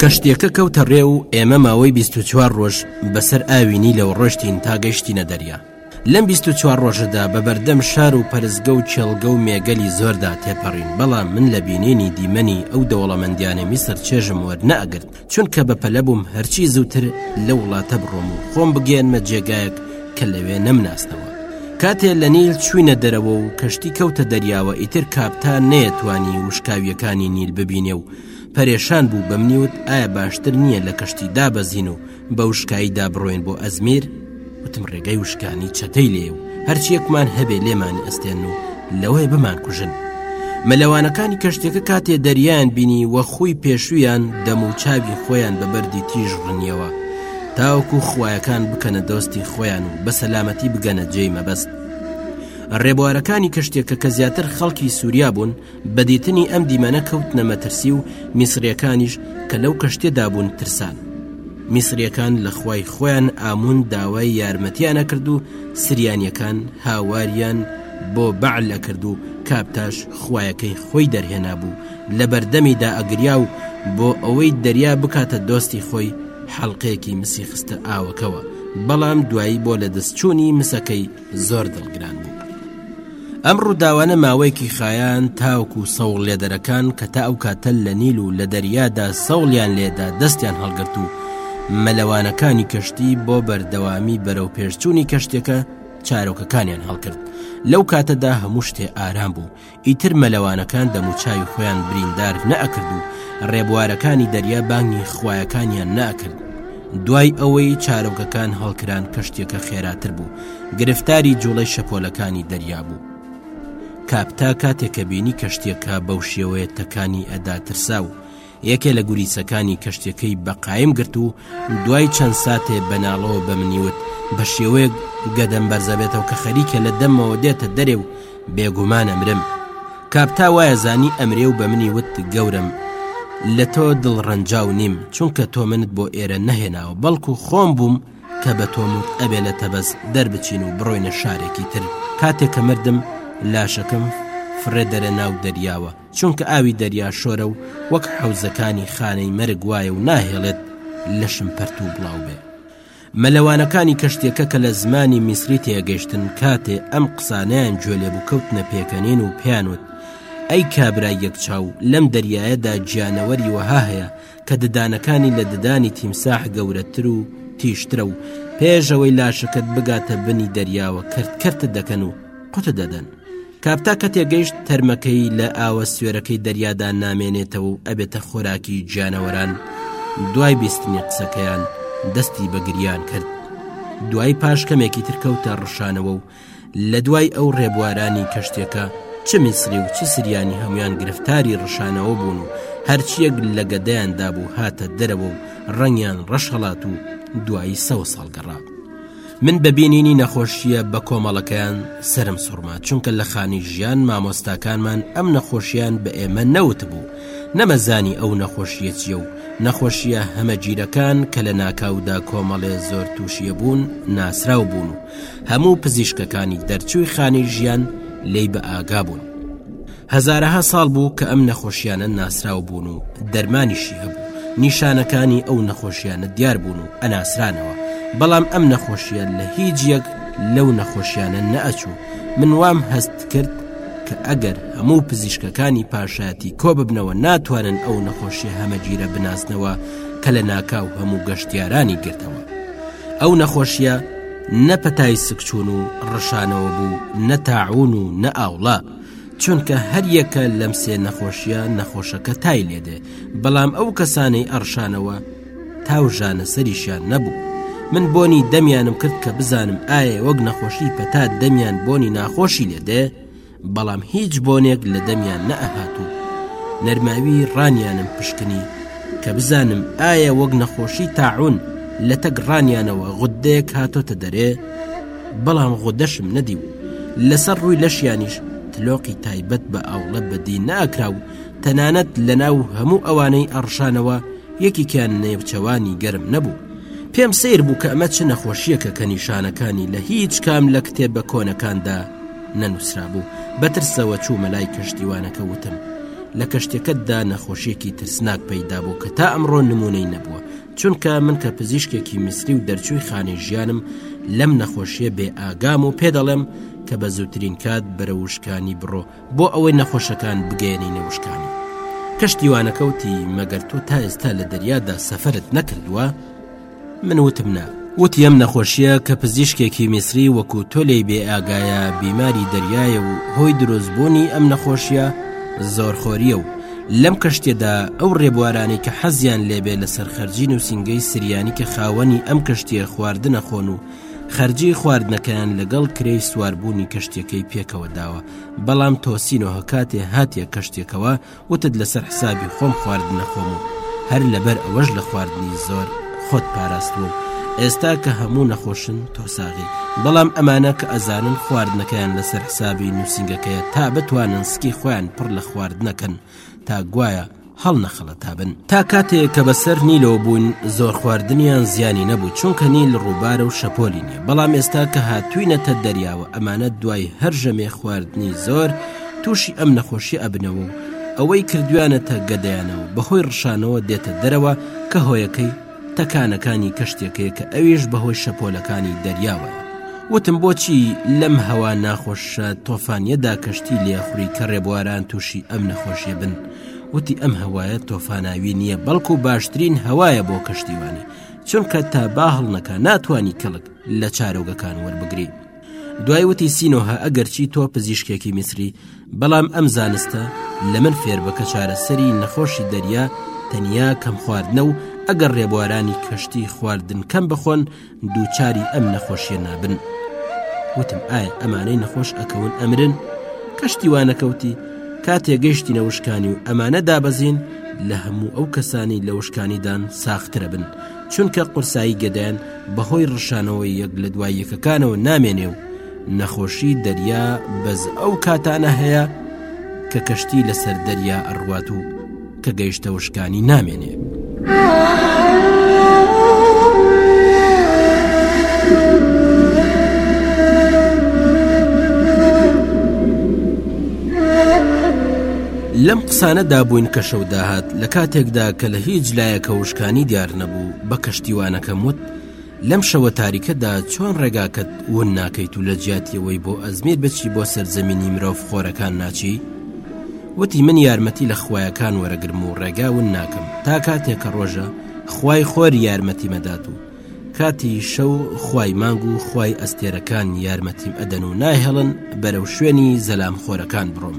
کەشتیەکە کەوتە ڕێ و ئێمە ماوەی بیست و چوار ڕۆژ بەسەر ئاوی نیلەوە ڕۆشتین تا گەشتینە دەریا لەم بیست و چوار ڕۆژەدا بە بەردەم شار و پەرستگە و کێڵگە و مێگەلی زۆردا تێپەڕین بەڵام من لە بینینی دیمەنی ئەو دەوڵەمەندیانەی میسر چێژم وەرنەئەگرت چونکە بە پەلە بووم هەرچی زووتر لە وڵاتە بڕۆم و خۆم بگەێنمە جێگایەک کە لەوێ نەمناستەوە کاتێ لە نیل چوینە دەرەوە و کەشتی کەوتە دەریاوە ئیتر کاپتان نەیەتوانی وشکاویەکانی نیل ببینێ و پەرێشان بوو بەمنیوت ئایا باشتر نییە لە کەشتی دابەزین و بە وشکایی دا بڕۆین بۆ ئەزمیر وتم ڕێگەی وشکانی چەتەی لێ و هەرچیەکمان هەبێ لێمانی ئەستێن و لەوەی بمان کوژن مەلەوانەکانی کەشتێکە کاتێ دەریان بینی وە خۆی پێشویان دەم و چاوی خۆیان بە بەردی تیژ ڕنیەوە تاوەکو خویەکان بکەنە دۆستی خۆیان و بە سەلامەتی بگەنە جێی مەبەست ڕێبوارەکانی کەشتێکە کە زیاتر خەڵکی سووریا بوون بە دیتنی ئەم دیمەنە کەوتنە مەترسی و میسریەکانیش کە لەو کەشتێدا بوون ترسان میسریەکان لە خوای خۆیان ئامون داوای یارمەتیانە کرد و سریانیەکان هاواریان بۆ بەعل لە کرد و کاپتاش خویەکەی خۆی دەرهێنا بوو لە بەردەمیدا ئەگریا و بۆ ئەوەی دەریا بکاتە دۆستی خۆی حەڵلقەیەکی مسی خستە ئاوەکەوە بەڵام دوایی بۆ لە دەستچوونی مسەکەی زۆر دڵگران بوو ئەم ڕووداوانە ماوەیەکی خایەن تاوکو و سەوڵ لێدەرەکان کە تا ئەو کاتە لە نیل و لە دەریادا سەوڵیان لێدا دەستیان هەڵگرت و مەلەوانەکانی کەشتی بۆ بەردەوامی بەرەو پێشچوونی کەشتەکە چارۆکەکانیان هەڵکرد لەو کاتەدا هەموو شتێ ئارام بوو ئیتر مەلەوانەکان دەموچاوی خۆیان بریندار نەئەکرد و ڕێبوارەکانی دەریا بانگی خویەکانیان ناکرد دوای ئەوەی چارۆگەکان هەڵکران کەشتێکە خێراتر بوو گرفتاری جوڵەی شەپۆلەکانی دەریا بوو کاپتا کاتێکە بینی کەشتێکە بەو شێوەیە تەکانی ئەدا ترسا و یەکێ لە گوریسەکانی کەشتیەکەی بە قایم گرت و دوای چەند ساتێ بەناڵەوە بە منیوت بە شێوەیەک گەدەم بەرزەبێتەوە کە خەریکە لە دەمەوە دێتە دەرێ و بێگومان ئەمرم کاپتا وایە زانی ئەمرێ و بە منی وت گەورم لە تۆ دڵ ڕەنجاو نیم چونکە تۆ منت بۆ ئێرە نەهێناوە بەڵکو خۆم بووم کە بە تۆموت ئەبێ لە تەبەز دەربچین و بڕۆینە شارێکی تر کاتێک کە مردم لاشەکەم فرێ دەرە ناو دەریاوە چونکە ئاوی دەریا شۆرە و وەک حەوزەکانی خانەی مەرگ وایە و ناهێڵێت لەشم پەرت و بڵاو بێ مەلەوانەکانی کەشتێکە کە لە زمانی میسری تێگەشتن کاتێ ئەم قسانیان گوێ لێ بوو کەوتنە پێکەنین و پیانوت ئەی کابرا یەک چاو لەم دەریایەدا گیانەوەری وەها هەیە کە ددانەکانی لە ددانی تیمساح گەورەتر و تیشترە و پێشەوەی لاشەکەت بگاتە بنی دەریاوە کردکردت دەکەن و قوتە دەدەن کاپتا کە تێگەیشت تەرمەکەی لە ئاوە سوێرەکەی دەریادا نامێنێتەوە و ئەبێتە خۆراکی گیانەوەران دوای بیستنی قسەکەیان دەستی بەگریان کرد دوای پاش کەمێکی ترکەوتە ڕشانەوە و لە دوای ئەو ڕێبوارانی کەشتێکە چ میسری و چ سریانی هەمویان گرفتاری ڕشانەوە بوون و هەرچیەک لە گەدەیاندا بوو هاتە دەرەوە و ڕەنگیان ڕەشهڵات و دوایی سەوە ساڵگەڕا من بە بینینی نەخۆشییە بە کۆمەڵەکەیان سرم سوڕما چونکە لە خانی ژیان مامۆستاکانمان ئەم نەخۆشیان بە ئێمە نەوت بوو نەمەزانی ئەو نەخۆشیە چیە و نەخۆشیە هەمەگیرەکان کە لە ناکاودا کۆمەڵێ زۆر تووشیە بوون ناسراو بوون و هەموو پزیشکەکانی دەرچووی خانی ژیان لی بە ئاگا بوون هەزارەها ساڵ بوو کە ئەم نەخۆشیانە ناسراو بوون و دەرمانیشی هەبوو نیشانەکانی ئەو نەخۆشیانە دیار بوون و ئەناسرانەوە بەڵام ئەم نەخۆشیە لە هیچ یەک لەو نەخۆشیانە نەئەچوو من وام هەست کرد کە ئەگەر هەموو پزیشکەکانی پاشایەتی کۆ ببنەوە ناتوانن ئەو نەخۆشیە هەمەگیرە بناسنەوە کە لە ناکاو هەموو گەشتیارانی گرتەوە ئەو نەخۆشیە نە پەتای سکچون و ڕشانەوە بوو نە تاعون و نە ئاوڵە چونکە هەریەکە لەم سێ نەخۆشیە نەخۆشەکە تای لێدێ بەڵام ئەو کەسانەی ئەڕشانەوە تاوژانە سەریشیان نەبوو من بۆنی دەمیانم کرد کە بزانم ئایا وەک نەخۆشی پەتا دەمیان بۆنی ناخۆشی لێدێ بەڵام هیچ بۆنێک لە دەمیان نەهات و نەرماوی ڕانیانم پشکنی کە بزانم ئایا وەک نەخۆشی تاعون لە تەک ڕانیانەوە غدەیەک هاتۆتە دەرێ بەڵام غودەشم نەدی و لەسەر ڕووی لەشیانیش تلۆقی تایبەت بە ئاوڵە بەدی ناکرا و تەنانەت لەناو هەموو ئەوانەی ئەڕشانەوە یەکێکیان نێوچەوانی گەرم نەبوو پێم سیر بوو کە ئەمە چ نەخۆشیەکە کە نیشانەکانی لە هیچ کام لە کتێبە کۆنەکاندا نەنووسرابوو بەترسەوە چوومە لای کەشتیوانەکە وتم لە کەشتەکەتدا نەخۆشیەکی ترسناک پەیدا بوو کە تا ئەمڕۆ نمونەی نەبووە چونکە من کە پزیشکێکی میسری و دەرچووی خانەی ژیانم لەم نەخۆشیە بێ ئاگام و پێ دەڵێم کە بە زووترین کات بەرە وشکانی بڕۆ بۆ ئەوەی نەخۆشەکان بگەێنی نەوشکانی کەشتیوانەکەوتی مەگەر تۆ تا ئێستا لە دەریادا سەفرت نەکردووە من وتم نا وتی ئەم نەخۆشیە کە پزیشکێکی میسری وەکو تۆ لی بێ ئاگایە بیماری دەریایە و هۆی دروستبوونی ئەم نەخۆشیە زۆر خۆریە و لەم کەشتیەدا ئەو ڕێبوارانەی کە حەزیان لێبێ لە سەرخەرجی نووسنگەی سریانی کە خاوەنی ئەم کەشتیە خواردنە خۆن و خەرجی خواردنەکەیان لەگەڵ کرێی سواربوونی کەشتیەکەی پێکەوە داوە بەڵام تۆسینەوە کاتێ هاتیە کەشتێکەوە وتت لەسەر حسابی خۆم خواردنە خۆم و هەر لەبەر ئەوەش لە خواردنی زۆر خۆت پاراستوە و ئێستا کە هەموو نەخۆشن تۆساغی بەڵام ئەمانە کە ئەزانن خواردنەکەیان لەسەر سابی نووسنگەکەیە تا بتوانن سکی خۆیان پڕ لە خواردنەکەن تا گوایە هەڵ نەخەڵەتابن تا کاتێک کە بەسەر نیلەوە بوون زۆر خواردنیان زیانی نەبوو چونکە نیل ڕووبارە و شەپۆلی نیە بەڵام ئێستا کە هاتوینەتە دەریاوە ئەمانە دوای هەر ژەمێ خواردنی زۆر تووشی ئەم نەخۆشی ئەبنەوە و ئەوەی کردویانەتە گەدەیانەوە بەهۆی ڕشانەوە دێتە دەرەوە کە هۆیەکەی تەکانەکانی کەشتێکەیە کە ئەویش بەهۆی شەپۆلەکانی دەریاوە وتم بۆچی لەم هەوا ناخۆشە تۆفانیەدا کەشتی لێخوری کە ڕێبواران تووشی ئەم نەخۆشیە بن وتی ئەم هەوایە تۆفاناوی نییە بەڵکو باشترین هەوایە بۆ کەشتیوانی چونکە تا با هەڵنەکە ناتانی کەڵک لە چارۆگەکان وەربگری دوای وتی سینۆها ئەگەرچی تۆ پزیشکێکی میسری بەڵام ئەم زانستە لەمن فێربە کە چارەسەری نەخۆشی دەریا تەنیا کەم خواردنە و ئەگەر ڕێبوارانی کەشتی خواردن کەم بخۆن دووچاری ئەم نەخۆشیە نابن وتم ئایا ئەمانەی نەخۆش ئەکەون ئەمرن کەشتی وانەکەوتی کاتێ گەشتی نەوشکانی و ئەمانە دابەزین لە هەموو ئەو کەسانی لە وشکانیدان ساخترە بن چونکە قورسایی گەدەیان بەهۆی ڕشانەوەی یەک لە دوای یەکەکانەوە نامێنێ و نەخۆشی دەریا بەز ئەو کاتانە هەیە کە کەشتی لەسەر دەریا ئەڕوات و کە گەیشتە وشکانی نامێنێ. لەم قسانەدا بووین کە شەو داهات لە کاتێکدا کە لە هیچ لایەکە وشکانی دیار نەبوو بە کەشتیوانەکەم وت لەم شەوە تاریکەدا چۆن ڕێگاکەت ون ناکەیت و لە جیاتیەوەی بۆ ئەزمیر بچی بۆ سەرزەمینی مرۆڤ خۆرەکان ناچی؟ وتی من یارمەتی لە خویەکان وەرەگرم و ڕێگا ون ناکەم تا کاتێک کە ڕۆژە خی خۆر یارمەتی مەدات و کاتی شەو خی مانگ و خی ئەستێرەکان یارمەتیم ئەدەن و ناهێڵن بەرەو شوێنی زەلام خۆرەکان بڕۆم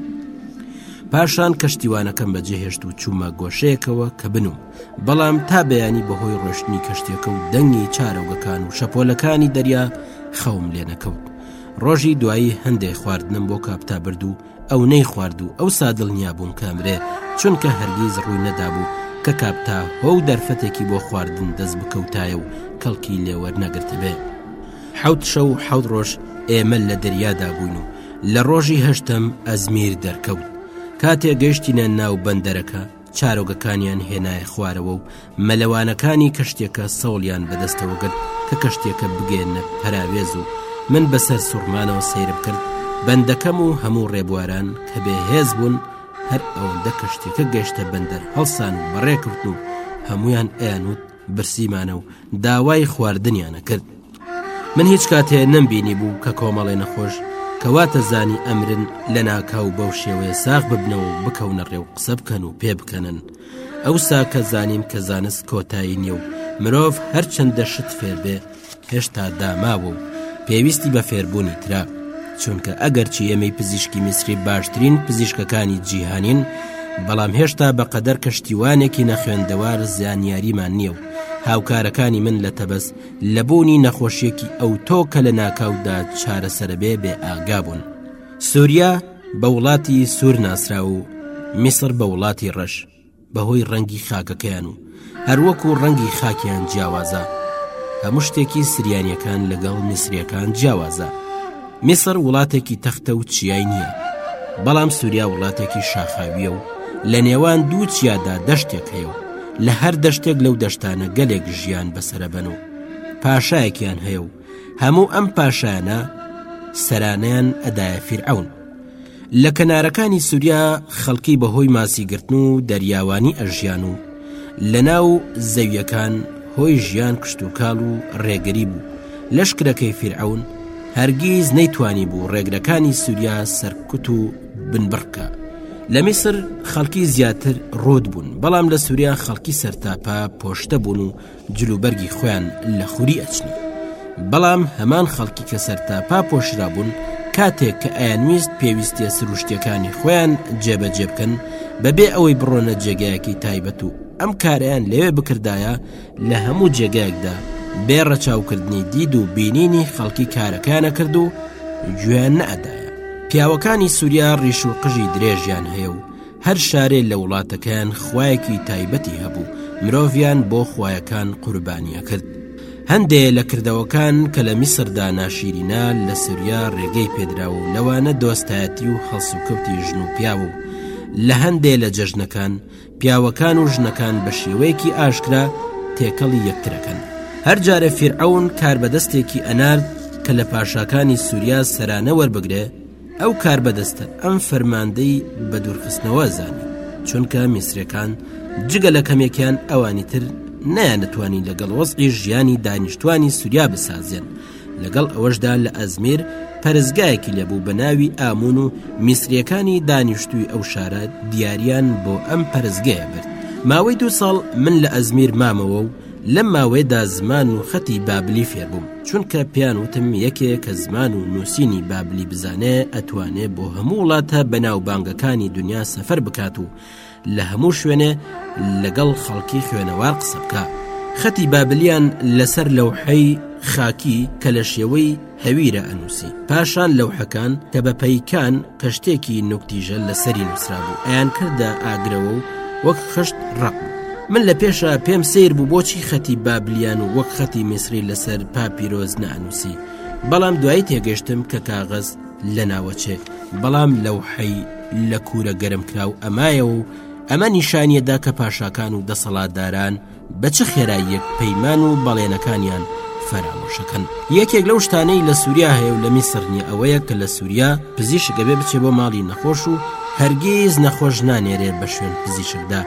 پاشان کەشتیوانەکەم بەجێهێشت و چوومە گۆشەیەکەوە کە بنوم بەڵام تا بەیانی بەهۆی ڕۆشتنی کەشتیەکە و دەنگی چارەوگەکان و شەپۆلەکانی دەریا خەوم لێ نەکەوت ڕۆژی دوایی هەندێک خواردنم بۆ کاپتا برد و ئەو نەی خوارد و ئەو سادڵنیا بووم کامرێ چونکە هەرگیز ڕووی نەدابوو کە کاپتا هۆ و دەرفەتێکی بۆ خواردن دەست بکەوتایە و کەڵکی لێوەر نەگرتبێ حوت شە و حەوت ڕۆژ ئێمە لە دەریادا بووین و لە ڕۆژی هەشتم ئەزمیر دەرکەوت کاتێ گەشتینە ناو بەندەرەکە چارۆگەکانیان هێنایە خوارەوە و مەلەوانەکانی کەشتێکە سەوڵیان بەدەستەوە گرت کە کەشتێکە بگەێنە پەراوێز و من بەسەر سوڕمانەوە سەیرم کرد بەندەکەم و هەموو ڕێبواران کە بێ هێز بوون هەر ئەوەندە کەشتێکە گەشتە بەندەر هەڵسان و بەڕێکرد و هەمویان ئەیانوت برسیمانە و داوای خواردنیانە کرد من هیچ کاتێ نەمبینی بوو کە کۆمەڵێ نەخۆش کەواتە زانی ئەمرن لە ناکاو بەو شێوەیە ساغ ببنەوە و بکەونە ڕێ و قسە بکەن و پێ بکەنن ئەو ساکە زانیم کە زانست کۆتایی نیە و مرۆڤ هەرچەندە شت فێربێ هێشتا داماوە و پێویستی بە فێربوونی ترە چونکە ئەگەرچی ئێمەی پزیشکی میسری باشترین پزیشکەکانی جیهانین بەڵام هێشتا بە قەدەر کەشتیوانێکی نەخوێندەوار زانیاریمان نییە و هاوکارەکانی من لە تەبەس لە بوونی نەخۆشیەکی ئەو تۆ کە لە ناکاودا چارەسەرەبێ بێ ئاگا بوون سووریا بە وڵاتی سوور ناسرا و میسر بە وڵاتی ڕەش بەهۆی ڕەنگی خاکەکەیان و هەروەکو ڕەنگی خاکیان جیاوازە هەموو شتێکی سریانیەکان لەگەڵ میسریەکان جیاوازە میسر وڵاتێکی تەختە و چیای نییە بەڵام سووریا وڵاتێکی شاخاویە و لە نێوان دوو چیادا دەشتێک هەیە و لە هەر دەشتێک لەو دەشتانە گەلێک ژیان بەسرەبەن و پاشایەکیان هەیە و هەموو ئەم پاشایانە سەرانیان ئەدایە فیرعون لە کەنارەکانی سووریا خەڵکی بەهۆی ماسی گرتن و دەریاوانی ئەژیان و لە ناو زەویەکان هۆی ژیان کشتتوکاڵ و ڕێگری بوو لەشکرەکەی فیرعون هەرگیز نەیتوانی بوو ڕێگرەکانی سووریا سەرکوت و بنبڕکە لە میسر خەڵکی زیاتر ڕۆت بوون بەڵام لە سووریا خەڵکی سەرتاپا پۆشتە بوون و جلوبەرگی خۆیان لە خوری ئەچنی بەڵام هەمان خەڵکی کە سەرتاپا پۆشرابوون کاتێک کە ئەیانویست پێویستە سروشتیەکانی خۆیان جێبەجێ بکەن بەبێ ئەوەی بڕۆنە جێگایەکی تایبەت و ئەم کارەیان لەوێ بکردایە لە هەموو جێگایەکدا بێ ڕەچاوکردنی دید و بینینی خەڵکی کارەکانە کرد و گوێن نەدایە پیاوەکانی سووریا ڕیش و قژی درێژیان هەیە و هەر شارێ لە وڵاتەکەیان خوایەکی تایبەتی هەبوو مرۆڤیان بۆ خویەکان قوربانیە کرد هەندێ لە کردەوەکان کە لە میسردا ناشیرینە لە سوریا ڕێگەی پێدرا و لەوانە دۆستایەتی و هەڵسوکەوتی ژن و پیاو و لە هەندێ لە جەژنەکان پیاوەکان و ژنەکان بە شێوەیەکی ئاشکرا تێکەڵی یەکترەکەن هەر جارێ فیرعون کار بەدەستێکی ئەنارد کە لە پاشاکانی سووریا سەرانە وەربگرێ ئەو کاربەدەستە ئەم فەرماندەی بە دوورخستنەوە زانی چونکە میسرەکان جگە لە کەمێکیان ئەوانی تر نیانەتوانی لەگەڵ وەستی ژیانی دانیشتوانی سووریا بسازێن لەگەڵ ئەوەشدا لە ئەزمیر پەرزگایەکی لێبوو بە ناوی ئامون و میسریەکانی دانیشتووی ئەو شارە دیاریان بۆ ئەم پەرزگەیە برد ماوەی دو ساڵ من لە ئەزمیر مامەوە و لەم ماوەیەدا زمان و خەتی بابلی فێربووم چونکە پێیان وتم یەکێ کە زمان و نووسینی بابلی بزانێ ئەتوانێ بۆ هەموو وڵاتە بەناو بانگەکانی دنیا سەفەر بکات و لە هەموو شوێنێ لەگەڵ خەڵکی خوێنەوار قسە بکە خەتی بابلیان لەسەر لەوحەی خاکی کە لە شێوەی هەویرە ئەنووسی پاشان لەوحەکان کە بە پەیکان کەشتێکی نوکتیژە لەسەری نووسرابوو ئەیان کردە ئاگرەوە و وەک خشت ڕق من لە پێشە پێم سیر بوو بۆچی خەتی بابلیان و وەک خەتی میسری لەسەر پاپیرۆز نانووسی بەڵام دوایی تێگەشتم کە کاغەز لە ناوەچێ بەڵام لەو حەی لە کوورە گەرمکراو ئەمایەوە و ئەمە نیشانیەدا کە پاشاکان و دەسەڵاتداران بە چ خێراییەک پەیمان و بەڵێنەکانیان فەرامۆشەکەن یەکێک لەو شتانەی لە سووریا هەیە و لە میسر نیە ئەوەیە کە لە سووریا پزیشک گەبێ بچێ بۆ ماڵی نەخۆش و هەرگیز نەخۆش نانێرێ بە شوێن پزیشکدا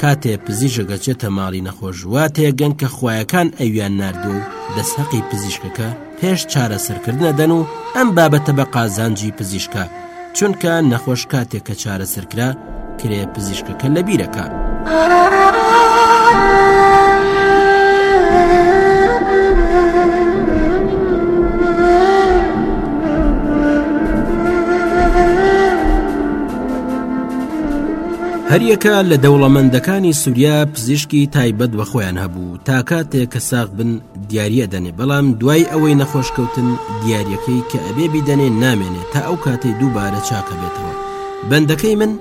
کاتێ پزیشکە چێتە ماڵی نەخۆش واتێ گەن کە خویەکان ئەویان نردوو دەسەقی پزیشکەکە پێش چارەسەرکردن ئەدەن و ئەم بابەتە بە قازانجی پزیشکە چونکە نەخۆش کاتێک کە چارەسەرکرا کرێ پزیشکەکە لە بیرەکە. هەریەکە لە دەوڵەمەندەکانی سووریا پزیشکی تایبەت بە خۆیان هەبوو تا کاتێک کە ساغ بن دیاری ئەدەنێ بەڵام دوای ئەوەی نەخۆشکەوتن دیاریەکەی کە ئەبێ بیدەنێ نامێنێ تا ئەو کاتەی دووبارە چاکە بێتەوە بەندەکەی من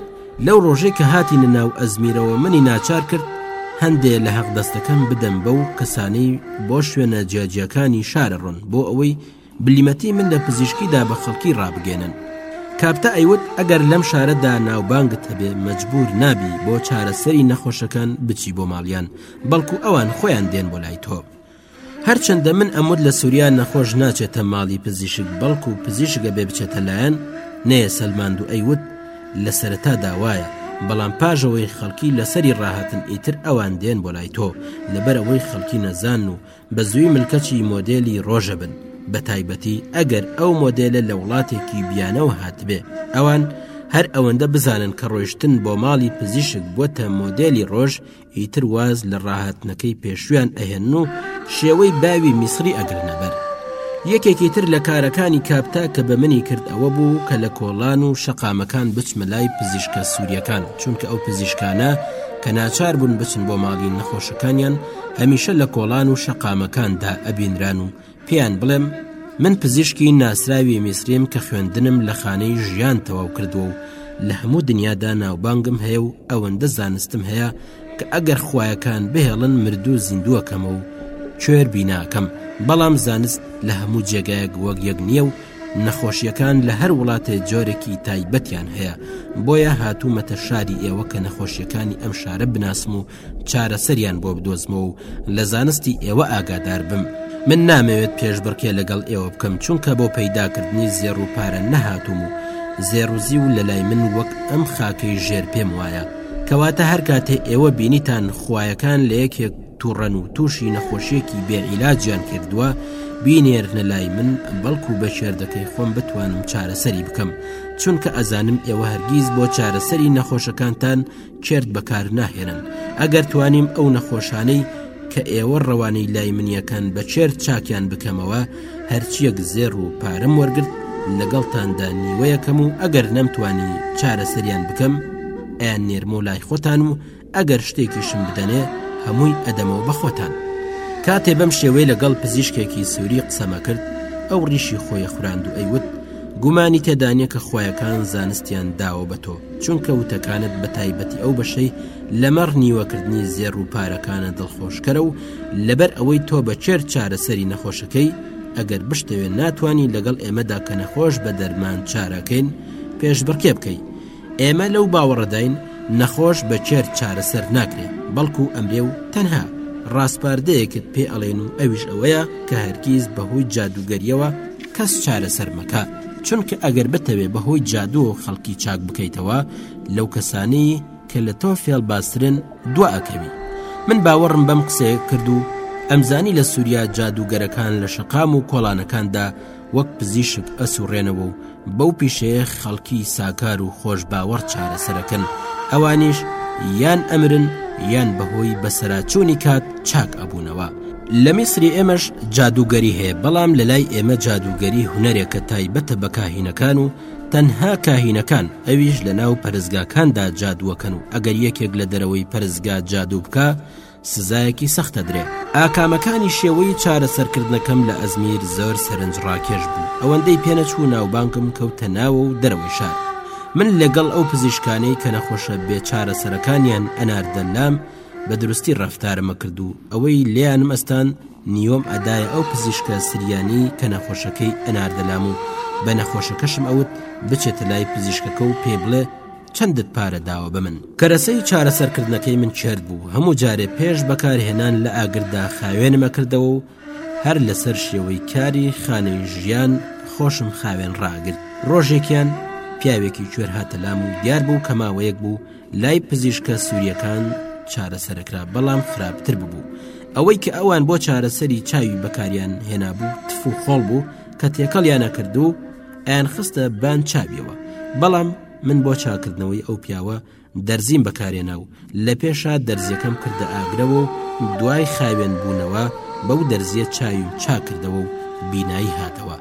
لەو ڕۆژەی کە هاتی ناو ئەزمیرەوە منی ناچار کرد هەندێ لە هەق دەستەکەم بدەم بەو کەسانەی بۆ شوێنە جیاجیاکانی شارە ڕۆن بۆ ئەوەی بلیمەتی من لە پزیشکی دا بە خەڵکی ڕابگەنن. کاپتا ئەیوت ئەگەر لەم شارە دا ناوبانگت هەبێ مەجبوور نابی بۆ چارەسەری نەخۆشەکان بچی بۆ ماڵیان بەڵکوو ئەوان خۆیان دێن بۆ لای تۆ. هەرچەندە من ئەموت لە سووریا نەخۆش ناچێتە ماڵی پزیشک بەڵکوو پزیشک ئەبێ بچێتە لایەن، نەیە سەلماند و ئەیوت لە سەرەتا دا وایە بەڵام پاژەوەی خەڵکی لە سەری ڕاهاتن ئیتر ئەوان دێن بۆ لای تۆ لەبەر ئەوەی خەڵکی نەزان و بە زووی ملکەچی مۆدێلی ڕۆژە بن بە تایبەتی ئەگەر ئەو مۆدێلە لە وڵاتێکی بیانەوە هاتبێ ئەوان هەر ئەوەندە بزانن کە ڕۆشتن بۆ ماڵی پزیشک بووە مۆدێلی ڕۆژ ئیتر واز لە ڕاهاتنەکەی پێشویان ئەهێن و شێوەی باوی میسری ئەگرنەبەر یەکێکی تر لە کارەکانی کاپتا کە بە منی کرد ئەوە بوو کە لە کۆڵان و شەقامەکان بچمە لای پزیشکە سووریەکان چونکە ئەو پزیشکانە کە ناچار بوون بچن بۆ ماڵی نەخۆشەکانیان هەمیشە لە کۆڵان و شەقامەکاندا ئەبینران و پێیان بڵێم من پزیشکی ناسراوی میسریم کە خوێندنم لە خانەی ژیان تەواو کردووە و لە هەموو دنیادا ناوبانگم هەیە و ئەوەندە زانستم هەیە کە ئەگەر خویەکان بهێڵن مردوو زیندووەکەمە و کوێر بیناکەم بەڵام زانست لە هەموو جێگایەک وەک یەک نییە و نەخۆشیەکان لە هەر وڵاتێ جۆرێکی تایبەتیان هەیە بۆیە هاتوومەتە شاری ئێوە کە نەخۆشیەکانی ئەم شارە بناسم و چارەسەریان بۆ بدۆزمەوە و لە زانستی ئێوە ئاگادار بم من نامەوێت پێشبڕکێ لەگەڵ ئێوە بکەم چونکە بۆ پەیداکردنی زێڕ و پارە نەهاتوم و زێڕوزی و لەلای من وەک ئەم خاکەی ژێر پێم وایە کەواتە هەر کاتێ ئێوە بینیتان خویەکان لە یەکێک تووڕەن و تووشی نەخۆشیەکی بێعیلاجیان کردووە بینێرنە لای من بەڵکو بە شێردەکەی خۆم بتوانم چارەسەری بکەم چونکە ئەزانم ئێوە هەرگیز بۆ چارەسەری نەخۆشەکانتان کێرت بەکار ناهێنن ئەگەر توانیم ئەو نەخۆشانەی کە ئێوە ڕەوانەی لای منیەکان بە چێر چاکیان بکەمەوە هەرچیەک زێر و پارەم وەرگرت لەگەڵتاندا نیوەیەکەم و ئەگەر نەمتوانی چارەسەریان بکەم ئەیان نێرمۆ لای خۆتان و ئەگەر شتێکیشم بدەنێ هەمووی ئەدەمەوە بەخۆتان کاتێ بەم شێوەی لەگەڵ پزیشکێکی سووری قسەمە کرد ئەو ڕیشی خۆیە خوراند و ئەیوت گومانی تێدانیە کە خوایەکان زانستیان داوە بە تۆ چونکە وتەکانت بە تایبەتی ئەو بەشەی لەمەڕ نیوەکردنی زێر و پارەکانە دڵخۆشکەرە و لەبەر ئەوەی تۆ بە کێر چارەسەری نەخۆشەکەی ئەگەر بشتەوێت ناتوانانی لەگەڵ ئێمەدا کە نەخۆش بە دەرمان چارەکەین پێش بڕکێ بکەی ئێمە لەو باوەڕەداین نەخۆش بە کێر چارەسەر ناکرێ بەڵکو ئەمرێ و تەنها ڕاسپاردەیەکت پێ ئەڵێن و ئەویش ئەوەیە کە هەرگیز بەهۆی جادوگەریەوە کەس چارەسەر مەکە چونکە ئەگەر بتەوێ بەهۆی جادو و خەڵکی چاک بکەیتەوە لەو کەسانی کە لە تۆ فێڵ بازترن دو ئەکەوی من باوەڕم بەم قسەیە کرد و ئەمزانی لە سووریا جادوگەرەکان لە شەقام و کۆڵانەکاندا وەک پزیشک ئەسوڕێنەوە و بەو پیشەیە خەڵکی ساکار و خۆش باوەڕ چارەسەرەکەن ئەوانیش یان ئەمرن یان بەهۆی بەسەراچوونی کات چاک ئەبوونەوە لە میسری ئێمەش جادوگەری هەیە بەڵام لە لای ئێمە جادوگەری هوەرێکە تایبەتە بە کاهینەکان و تەنها کاهینەکان ئەویش لە ناو پەرزگاکاندا جادووەکەن و ئەگەر یەکێک لە دەرەوەی پەرزگا جادوو بکە سزایەکی سەختە درێ ئاکامەکانی شێوەی چارەسەرکردنەکەم لە ئەزمیر زۆر سەرنج ڕاکێش بوو ئەوەندەی پێنەچوو ناوبانگم کەوتە ناوە و دەرەوەی شار من لەگەڵ ئەو پزیشکانەی کە نەخۆشە بێ چارەسەرەکانیان ئەناردە لام بە دروستی ڕفتارمە کرد و ئەوەی لێیان مەستان نیۆم ئەدایە ئەو پزیشکە سریانی کە نەخۆشەکەی ئەناردەلام و بە نەخۆشەکەشم ئەوت بچێتە لای پزیشکەکە و پێ بڵێ چەندت پارە داوە بە من؟ کەرەسەی چارەسەرکردنەکەی من چێرت بوو هەموو جارێ پێش بەکارهێنان لە ئاگردا خاوێنمە کردەوە و هەر لەسەر شێوەی کاری خانەی ژیان خۆشم خاوێن ڕاگرت ڕۆژێکیان پیاوێکی کوێر هاتەلام و دیار بوو کە ماوەیەک بوو لای پزیشکە سووریەکان چارەسەرکرا بەڵام خراپتر ببوو ئەوەی کە ئەوان بۆ چارەسەری چاوی بەکاریان هێنابوو تف و خۆڵ بوو کە تێکەڵیانە کرد و ئەیان خستە بان چاویەوە بەڵام من بۆ چاکردنەوەی ئەو پیاوە دەرزیم بەکارێنا و لە پێشا دەرزیەکەم کردە ئاگرەوە و دوای خاوێن بوونەوە بەو دەرزیە چاویم چاکردەوە و بینایی هاتەوە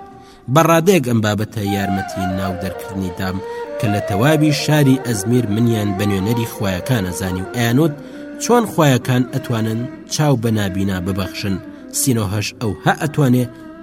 بەڕادێک ئەم بابەتە یارمەتی ناو دەرکردنی دام کە لە تەواوی شاری ئەزمیر منیان بە نوێنەری خویەکانە زانی و ئەیانوت چۆن خویەکان ئەتوانن چاو بە نابینا ببەخشن سینۆهش ئەو هە ئەتوانێ